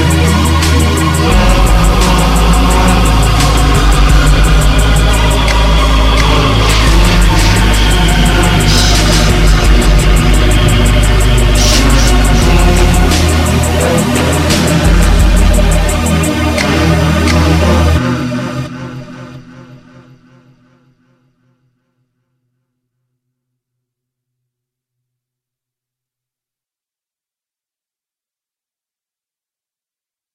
Thank